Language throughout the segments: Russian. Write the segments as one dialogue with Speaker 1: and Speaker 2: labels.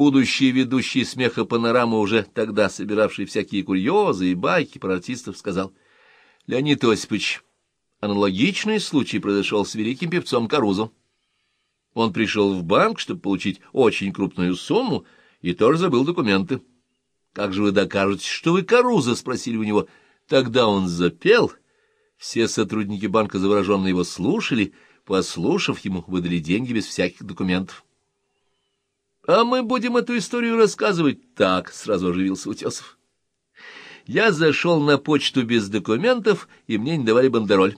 Speaker 1: будущий ведущий смеха панорамы, уже тогда собиравший всякие курьезы и байки про артистов, сказал, «Леонид Осипович, аналогичный случай произошел с великим певцом Карузом. Он пришел в банк, чтобы получить очень крупную сумму, и тоже забыл документы. «Как же вы докажете, что вы Каруза?» — спросили у него. Тогда он запел. Все сотрудники банка завороженно его слушали, послушав ему, выдали деньги без всяких документов. «А мы будем эту историю рассказывать так», — сразу оживился Утесов. «Я зашел на почту без документов, и мне не давали бандероль.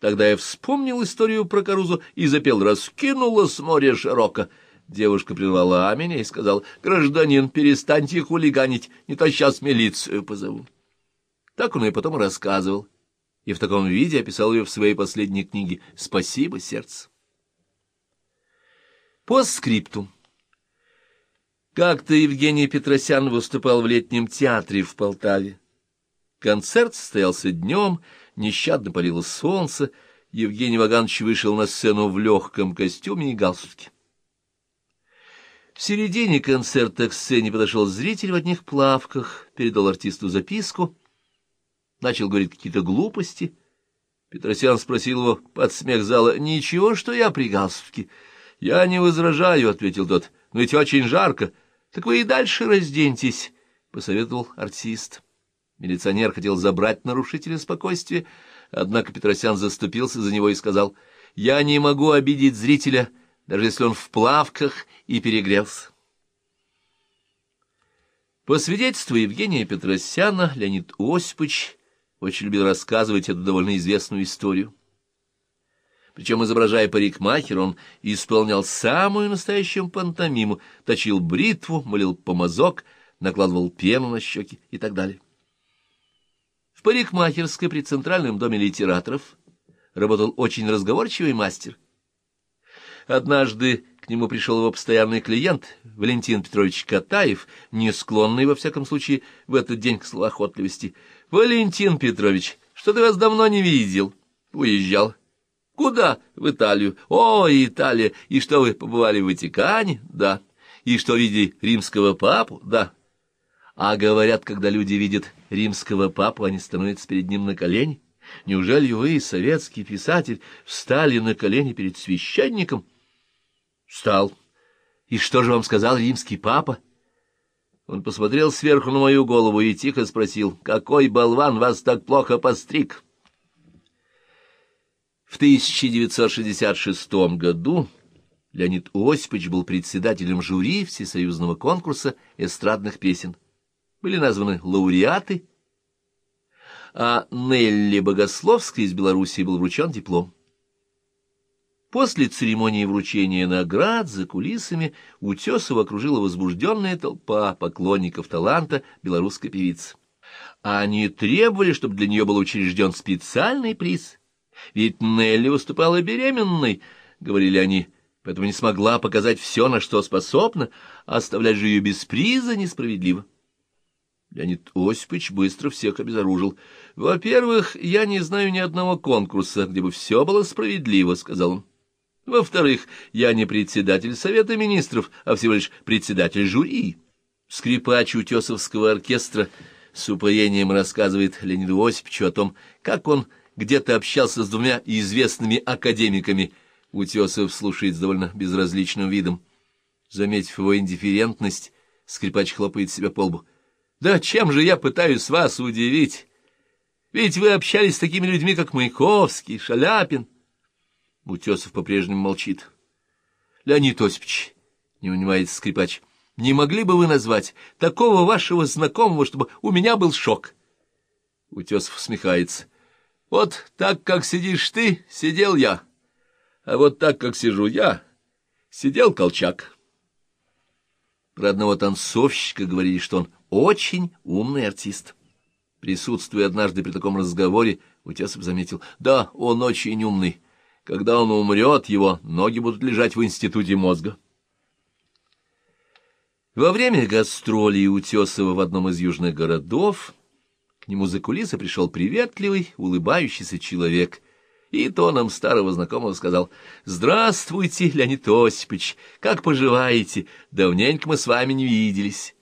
Speaker 1: Тогда я вспомнил историю про Карузу и запел «Раскинуло с моря широко». Девушка прервала меня и сказала, «Гражданин, перестаньте хулиганить, не то сейчас милицию позову». Так он и потом рассказывал, и в таком виде описал ее в своей последней книге «Спасибо, сердце». По скрипту. Как-то Евгений Петросян выступал в летнем театре в Полтаве. Концерт состоялся днем, нещадно палило солнце, Евгений Ваганович вышел на сцену в легком костюме и галстуке. В середине концерта к сцене подошел зритель в одних плавках, передал артисту записку, начал говорить какие-то глупости. Петросян спросил его под смех зала, «Ничего, что я при галстуке?» «Я не возражаю», — ответил тот, — «но ведь очень жарко». «Так вы и дальше разденьтесь», — посоветовал артист. Милиционер хотел забрать нарушителя спокойствия, однако Петросян заступился за него и сказал, «Я не могу обидеть зрителя, даже если он в плавках и перегрелся». По свидетельству Евгения Петросяна, Леонид Осипович очень любил рассказывать эту довольно известную историю. Причем, изображая парикмахер, он исполнял самую настоящую пантомиму, точил бритву, молил помазок, накладывал пену на щеки и так далее. В парикмахерской при Центральном доме литераторов работал очень разговорчивый мастер. Однажды к нему пришел его постоянный клиент, Валентин Петрович Катаев, не склонный, во всяком случае, в этот день к словоохотливости. «Валентин Петрович, что-то вас давно не видел. Уезжал». Куда? В Италию. О, Италия! И что вы побывали в Ватикане? Да. И что видели римского папу? Да. А говорят, когда люди видят римского папу, они становятся перед ним на колени. Неужели вы, советский писатель, встали на колени перед священником? Встал. И что же вам сказал римский папа? Он посмотрел сверху на мою голову и тихо спросил, какой болван вас так плохо постриг? В 1966 году Леонид Осипович был председателем жюри всесоюзного конкурса эстрадных песен. Были названы лауреаты, а Нелли Богословской из Белоруссии был вручен диплом. После церемонии вручения наград за кулисами Утесова окружила возбужденная толпа поклонников таланта белорусской певицы. Они требовали, чтобы для нее был учрежден специальный приз — ведь Нелли выступала беременной, — говорили они, — поэтому не смогла показать все, на что способна, а оставлять же ее без приза несправедливо. Леонид Осипович быстро всех обезоружил. — Во-первых, я не знаю ни одного конкурса, где бы все было справедливо, — сказал он. Во-вторых, я не председатель Совета Министров, а всего лишь председатель жюри. Скрипач Утесовского оркестра с упоением рассказывает Леониду Осиповичу о том, как он где-то общался с двумя известными академиками. Утесов слушает с довольно безразличным видом. Заметив его индифферентность, скрипач хлопает себя по лбу. «Да чем же я пытаюсь вас удивить? Ведь вы общались с такими людьми, как Маяковский, Шаляпин». Утесов по-прежнему молчит. «Леонид Осипович», — не унимается скрипач, — «не могли бы вы назвать такого вашего знакомого, чтобы у меня был шок?» Утесов усмехается. Вот так, как сидишь ты, сидел я, а вот так, как сижу я, сидел Колчак. Про одного танцовщика говорили, что он очень умный артист. Присутствуя однажды при таком разговоре, Утесов заметил, да, он очень умный. Когда он умрет, его ноги будут лежать в институте мозга. Во время гастролей Утесова в одном из южных городов к нему за кулисы пришел приветливый, улыбающийся человек и тоном старого знакомого сказал, «Здравствуйте, Леонид Осипович, как поживаете? Давненько мы с вами не виделись».